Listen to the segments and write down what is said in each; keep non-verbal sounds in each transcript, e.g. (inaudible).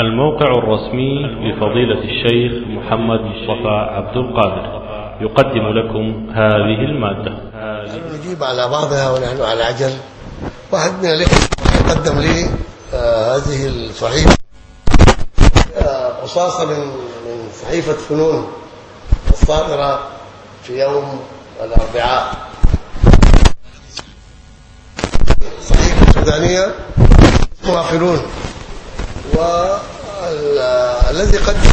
الموقع الرسمي لفضيلة الشيخ محمد مصطفى عبد القادر. يقدم لكم هذه المادة. نجيب على بعضها ونحن على عجل. واحد من الإخوة قدم لي آه هذه الصحيفة. آه قصاصة من من صحيفة فنون الصادرة في يوم الأربعاء. صحيفة سودانية اسمها والذي قدم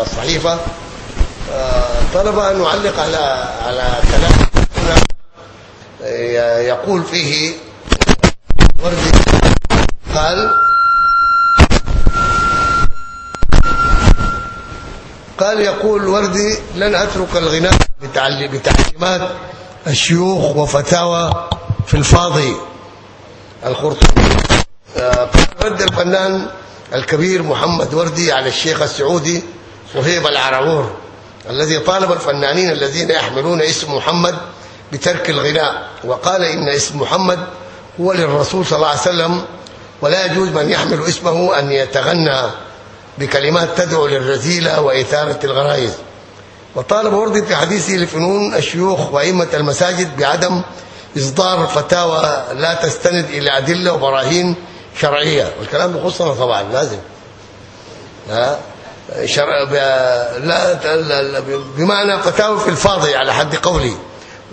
الصحيفة طلب أن نعلق على على كلام يقول فيه وردي قال قال يقول وردي لن أترك الغناء بتعليمات الشيوخ وفتاوى في الفاضي الخرطومي رد الفنان الكبير محمد وردي على الشيخ السعودي صهيب العرعور الذي طالب الفنانين الذين يحملون اسم محمد بترك الغناء وقال إن اسم محمد هو للرسول صلى الله عليه وسلم ولا يجوز من يحمل اسمه أن يتغنى بكلمات تدعو للرذيلة وإثارة الغرائز. وطالب وردي في حديثه لفنون الشيوخ وأئمة المساجد بعدم إصدار فتاوى لا تستند إلى أدلة وبراهين شرعية والكلام يخصنا طبعا لازم. ها؟ شرع لا بمعنى فتاوى في الفاضي على حد قولي.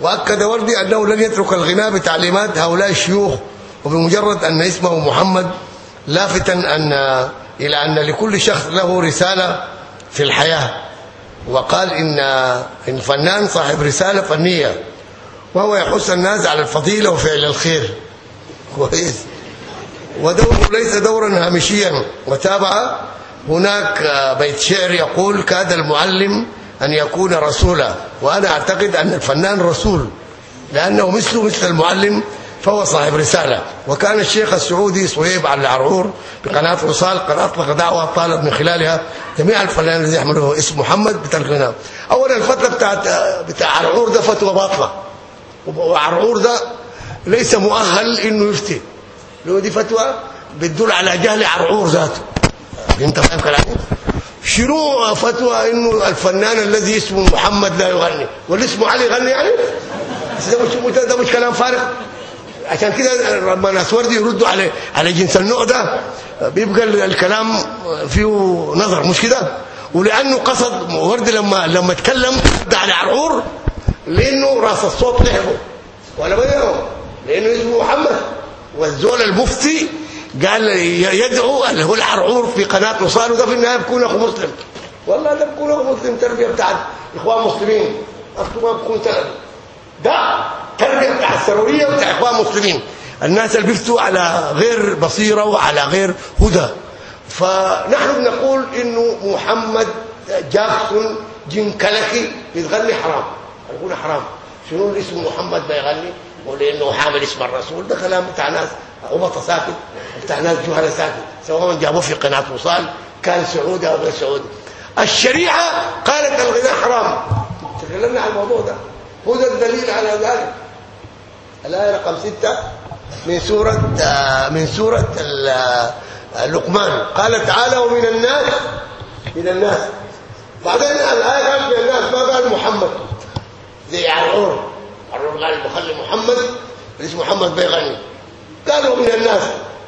وأكد وردي أنه لن يترك الغناء بتعليمات هؤلاء الشيوخ وبمجرد أن اسمه محمد لافتا أن إلى أن لكل شخص له رسالة في الحياة. وقال إن الفنان صاحب رسالة فنية وهو يحث الناس على الفضيلة وفعل الخير. كويس. ودوره ليس دورا هامشيا. وتابع هناك بيت شعر يقول كاد المعلم أن يكون رسولا. وأنا أعتقد أن الفنان رسول لأنه مثله مثل المعلم فهو صاحب رسالة. وكان الشيخ السعودي صهيب على العرعور بقناة وصال قد أطلق دعوة طالب من خلالها جميع الفنانين الذين يحملوا اسم محمد بترك أولا الفترة بتاعت بتاع عرعور ده فتوى باطلة. وعرعور ده ليس مؤهل إنه يفتي. لو دي فتوى بتدل على جهل عرعور ذاته. انت فاهم كلامي؟ شنو فتوى انه الفنان الذي اسمه محمد لا يغني؟ واللي اسمه علي يغني يعني؟ ده مش ده مش كلام فارغ. عشان كده لما ناس وردي يردوا على على جنس النوع ده. بيبقى الكلام فيه نظر مش كده؟ ولأنه قصد وردي لما لما اتكلم على عرعور لأنه راس الصوت لعبه. ولا بينهم لأنه اسمه محمد. والزول المفتي قال يدعو اللي هو العرعور في قناة وصال وده في النهاية بيكون أخو مسلم. والله ده بيكون أخو مسلم تربية بتاعت إخوان مسلمين. اخته ما بتكون ده تربية بتاع السرورية وبتاع إخوان مسلمين. الناس اللي بيفتوا على غير بصيرة وعلى غير هدى. فنحن بنقول إنه محمد جاكسون جنكلكي بيتغني حرام. نقول حرام. شنو اسمه محمد بيغني ولأنه حامل اسم الرسول ده كلام بتاع ناس عبطه ساكت بتاع ناس جهله ساكت سواء جابوه في قناه وصال كان سعودي أو غير سعودي. الشريعة قالت الغناء حرام. تكلمنا عن الموضوع ده. هو ده الدليل على ذلك. الآية رقم ستة من سورة من سورة لقمان. قال تعالى ومن الناس من الناس. بعدين الآية قالت من الناس. ما قال محمد. زي عرعور عرعور قال مخلي محمد اسمه محمد بيغني قالوا من الناس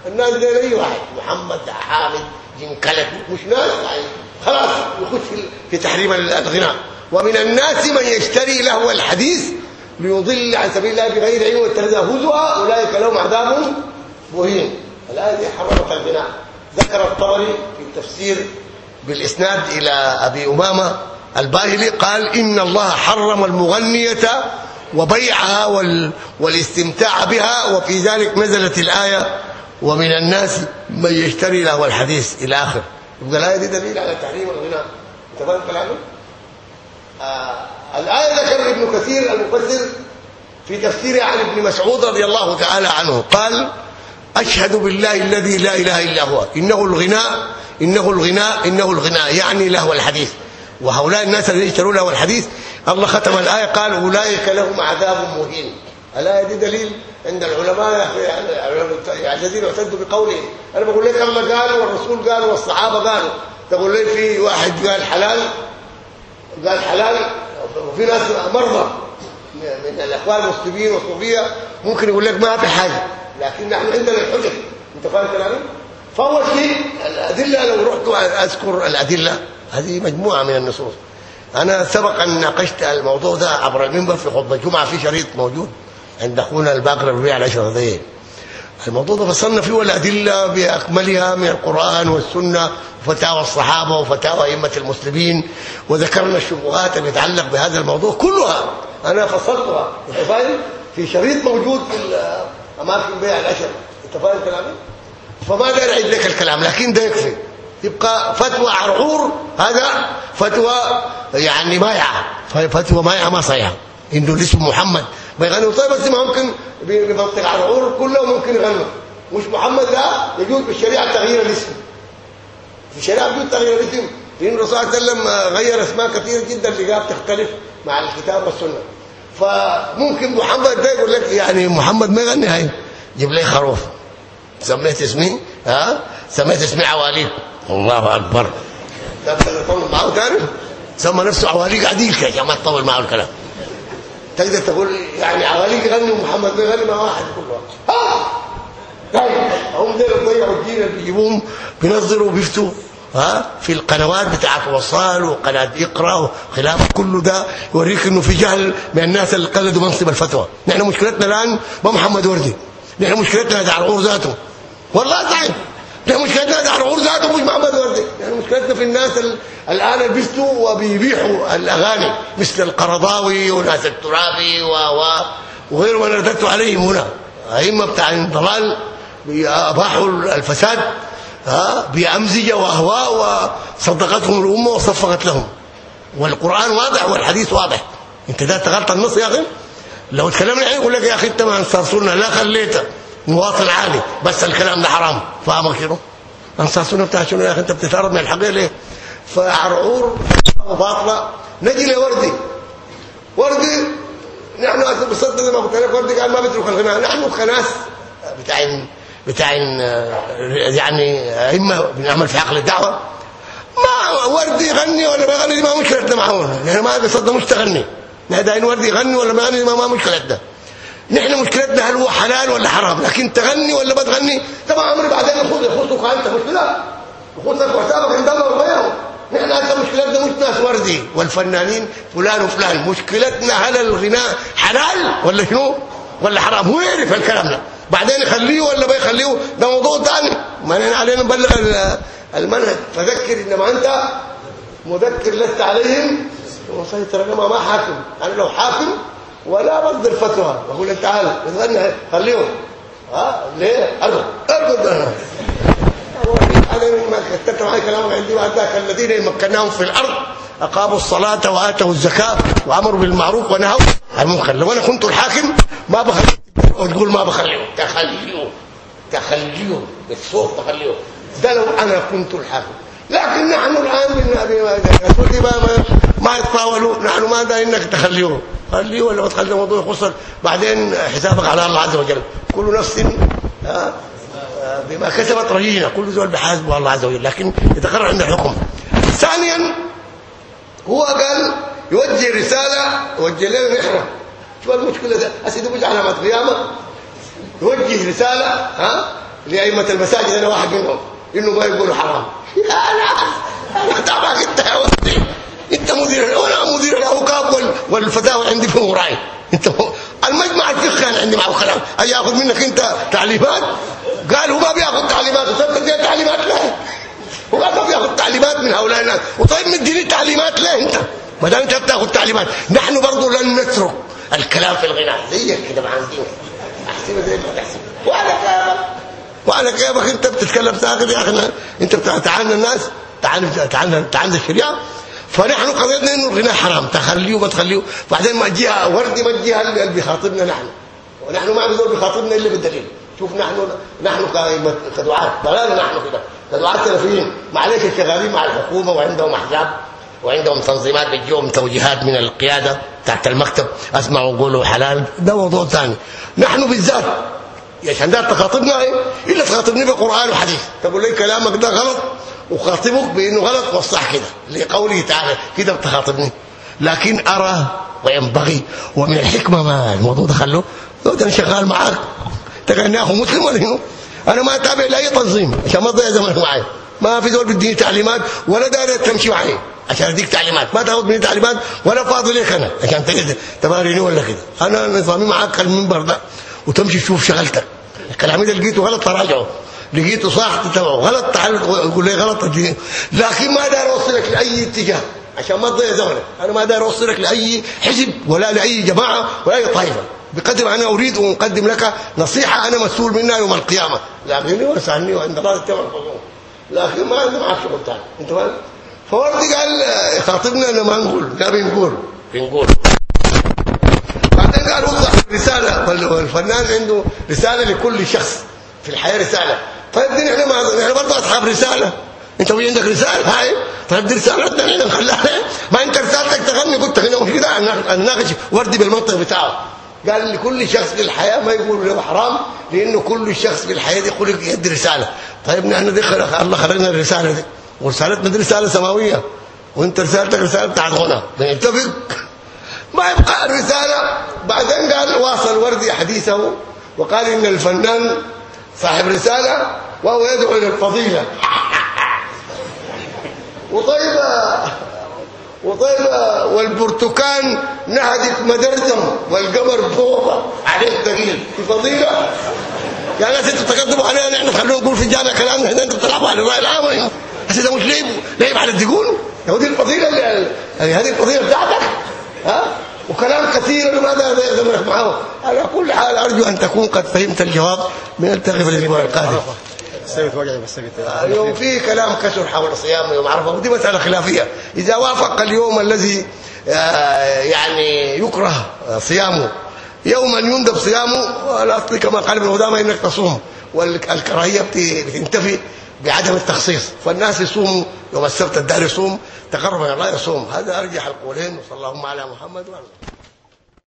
الناس دي أي واحد؟ محمد حامد جنكلك مش ناس يعني خلاص يخش في, تحريم الغناء. ومن الناس من يشتري له الحديث ليضل عن سبيل الله بغير علم ويتخذها هزوا. أولئك لهم عذاب مهين. الايه دي حرمت الغناء. ذكر الطبري في التفسير بالإسناد إلى أبي أمامة الباهلي قال إن الله حرم المغنية وبيعها وال والاستمتاع بها وفي ذلك نزلت الآية ومن الناس من يشتري له الحديث إلى آخر. يبقى الآية دي دليل على تحريم الغناء انت فاهم كلامي؟ آه الآية ذكر ابن كثير المفسر في تفسيره عن ابن مسعود رضي الله تعالى عنه. قال أشهد بالله الذي لا إله إلا هو. إنه الغناء إنه الغناء إنه الغناء. يعني له الحديث. وهؤلاء الناس الذين يشترون له الحديث الله ختم الآية قال أولئك لهم عذاب مهين. الايه دي دليل عند العلماء يعني الذين اعتدوا بقوله؟ أنا بقول لك الله قال والرسول قال والصحابة قالوا. تقول لي في واحد قال حلال قال حلال وفي ناس مرضى من الأخوان المسلمين والصوفية ممكن يقول لك ما في حاجة لكن نحن عندنا الحجج أنت فاهم كلامي؟ فاول شيء الأدلة لو رحت أذكر الأدلة هذه مجموعة من النصوص. أنا سبق أن ناقشت الموضوع ده عبر المنبر في خطبة الجمعه في شريط موجود عند أخونا الباقر الربيع الاشرفي الموضوع ده فصلنا فيه الادله بأكملها من القرآن والسنة وفتاوى الصحابة وفتاوى أئمة المسلمين وذكرنا الشبهات اللي تتعلق بهذا الموضوع كلها. أنا فصلتها. في شريط موجود في اماكن بيع الاشر أنت فاهم كلامي؟ فما داير أعيد لك الكلام لكن ده يكفي. يبقى فتوى عرعور هذا فتوى يعني مايعة. فتوى مايعة ما صحيحة. إنه الاسم محمد. ما يغنوا. طيب بس ما ممكن بمنطق عرعور كله ممكن يغنوا. مش محمد لا يجوز بالشريعه تغيير الاسم. في الشريعة يجوز تغيير الاسم. لأن الرسول صلى الله عليه وسلم غير أسماء كثيره جدا لقاها تختلف مع الكتاب والسنة. فممكن محمد ده يقول لك يعني محمد ما يغني هاي. جيب لي خروف. سميت اسمي. ها؟ سميت اسمي عواليق الله أكبر. ده تطول معه تاني؟ سمى نفسه عواليق عديل كده. عشان ما تطول معه الكلام. تقدر تقول يعني عواليق يغني ومحمد بيغني مع واحد. كل واحد ها؟ طيب. هم دول ضيعوا الدين اللي بيجيبوهم بينظروا وبيفتوا. ها؟ في القنوات بتاعت وصال وقناة إقرأ وخلاف كله ده يوريك إنه في جهل من الناس اللي قلدوا منصب الفتوى. نحن مشكلتنا الآن ما محمد وردي. نحن مشكلتنا ده العرعور ذاته. والله صحيح نحن مشكلتنا ده العرعور ذاته مش محمد وردي. نحن مشكلتنا في الناس الآن اللي بيفتوا وبيبيحوا الأغاني مثل القرضاوي وناس الترابي و و وغير ما رددت عليهم هنا. أئمة بتاع الضلال اباحوا الفساد ها بأمزجة وأهواء وصدقتهم الأمة وصفقت لهم. والقرآن واضح والحديث واضح. أنت ده تغلط النص يا أخي لو تكلمنا يعني يقول لك يا أخي إنت ما انصار سنه لا خليته. مواطن عالي بس الكلام ده حرام. فاهمك انصار سنه بتاع شنو يا أخي؟ أنت بتتعرض من الحقيقة ليه؟ فعرعور وباطله نجي لوردي وردي. نحن بصدق زي ما قلت لك وردي قال ما بيترك الغناء نحن كناس بتاعين بتاع يعني أئمة بنعمل في عقل الدعوة. ما وردي يغني ولا ما يغني ما مشكلتنا معه. نحن ما بصدق مش تغني. نحن داين وردي يغني ولا ما يغني ما مشكلتنا. نحن مشكلتنا هل هو حلال ولا حرام؟ لكن تغني ولا ما تغني؟ طبعا أمر بعدين يخوض يخوضك أنت مش كده يخوضك وحسابك عند الله وغيره. نحن هذا مشكلتنا مش ناس وردي. والفنانين فلان وفلان. مشكلتنا هل الغناء حلال ولا شنو؟ ولا حرام؟ هو يعرف الكلام ده. بعدين يخليه ولا ما يخليه؟ ده موضوع ثاني ما علينا نبلغ المنهج. فذكر إنما أنت مذكر لست عليهم. وسيطر انما ما حاكم. أنا لو حاكم ولا بصدر فتوى. بقول انت تعال بتغني خليهم. ها؟ ليه؟ أرجو. أرجو أنا ما كتبت معي كلام عندي ذاك الذين مكناهم في الأرض أقاموا الصلاة وآتوا الزكاة وأمروا بالمعروف ونهوا. عن المنكر لو أنا كنت الحاكم ما بخلي. وتقول ما بخليه تخليه تخليه بالصوت تخليه ده لو أنا كنت الحاكم. لكن نحن الآن بالرسول ما ما يتطاولوا نحن ما دا إنك تخليه خليه ولا ما تخليه موضوع يخسر بعدين حسابك على الله عز وجل. كل نفس بما كسبت رهينة. كل ذول بحاسبه الله عز وجل. لكن يتقرر عند الحكم ثانيا هو قال يوجه رسالة يوجه لنا نحن. شو المشكلة ده. اسيدي مش علامات قيامة. يوجه رسالة ها لأئمة المساجد. أنا واحد منهم. إنه ما يقولوا حرام. (laughs) لا لا. أنا تابعك أنت يا ولدي. انت مدير وأنا مدير الاوقاف والفتاوى عندي في وراي. انت المجمع الفقهي أنا عندي معه كلام أجي اخذ منك انت تعليمات؟ قال هو ما بياخذ تعليمات. وصدق دي تعليمات له. هو ما بياخذ تعليمات من هؤلاء الناس. وطيب مديني تعليمات له انت. ما دام انت بتاخذ تعليمات. نحن برضه لن نترك الكلام في الغناء. زيك كده مع دينك احسب زي ما تحسب وعلى كيفك؟ وعلى كيفك؟ انت بتتكلم تاخذ يا أخي. انت بتعامل الناس تعال تعال تعال الشريعه فنحن قضيتنا إنه الغناء حرام. تخليه وما تخليه. بعدين ما تجيها وردي ما تجيها اللي بيخاطبنا نحن. ونحن ما بنقول بيخاطبنا إلا بالدليل. شوف نحن نحن كدعاة. ضلال نحن كده. كدعاة سلفيين. معلش شغالين مع الحكومة وعندهم أحزاب وعندهم تنظيمات بتجيهم توجيهات من القيادة تحت المكتب. أسمعوا وقولوا حلال. ده موضوع ثاني. نحن بالذات. عشان ده تخاطبنا إيه؟ إلا تخاطبني بقرآن وحديث. تقول لي كلامك ده غلط. وخاطبك بأنه غلط والصح كده لقوله تعالى كده بتخاطبني. لكن أرى وينبغي ومن الحكمة ما الموضوع ده خلوه أنا شغال معاك أخو مسلم ولا شنو؟ أنا ما أتابع لأي تنظيم عشان ما تضيع زمنك معي ما في زول بيديني تعليمات ولا داير تمشي معي. عشان أديك تعليمات. ما تاخذ مني تعليمات ولا فاضي لك أنا. عشان تباريني ولا كده. أنا نظامي معاك المنبر ده وتمشي تشوف شغلتك. الكلام ده لقيته غلط تراجعه. لقيته صح تتابعه غلط تعال قول لي غلط لكن ما داير اوصلك لأي اتجاه. عشان ما تضيع زمنك. أنا ما داير اوصلك لأي حزب ولا لأي جماعة ولا أي طائفة. بقدر أنا أريد أن أقدم لك نصيحة أنا مسؤول منها يوم القيامة. لكن وسعني وعند الله تتبع لكن ما عندي معك شغل ثاني أنت فاهم؟ فوردي قال خاطبنا أنا ما نقول لا بنقول بنقول بعدين قال والله رسالة والفنان عنده رسالة لكل شخص في الحياة رسالة. طيب دي نحن ما نحن برضه أصحاب رسالة. أنت في عندك رسالة هاي؟ طيب دي رسالتنا نحن نخليها ما أنت رسالتك تغني قلت هنا مش كده نناقش وردي بالمنطق بتاعه. قال لكل شخص في الحياة ما يقول له حرام لأنه كل شخص في الحياة دي يقول يدي رسالة. طيب نحن دي خلق الله خلقنا الرسالة دي. ورسالتنا دي رسالة سماوية. وأنت رسالتك رسالة بتاعت غنى. بنتفق ما يبقى الرساله بعدين قال واصل وردي حديثه وقال إن الفنان صاحب رسالة وهو يدعو إلى الفضيله وطيب وطيب والبرتقال نهدك مدردم والقمر فوق عليك دليل الفضيله يا ناس أنتوا تقدموا علينا نحن خلونا نقول في الجامع كلام هنا أنتوا بتلعبوا على الراي العام بس ده مش لعب لعب على الدجون هذه الفضيله اللي هذه الفضيله بتاعتك ها وكلام كثير لماذا زمنك معه على كل حال ارجو ان تكون قد فهمت الجواب نلتقي في الأسبوع القادم سويت وجعي بس اليوم في كلام كثر حول صيام يوم عرفة. ودي مساله خلافية. إذا وافق اليوم الذي يعني يكره صيامه يوما يندب صيامه الاصل كما قال ابن قدامه إنك تصوم. والكراهيه بتنتفي بعدم التخصيص. فالناس يصوموا يوم السبت الدار يصوم تقرب إلى الله يصوم. هذا أرجح القولين. وصلى اللهم على محمد وعلى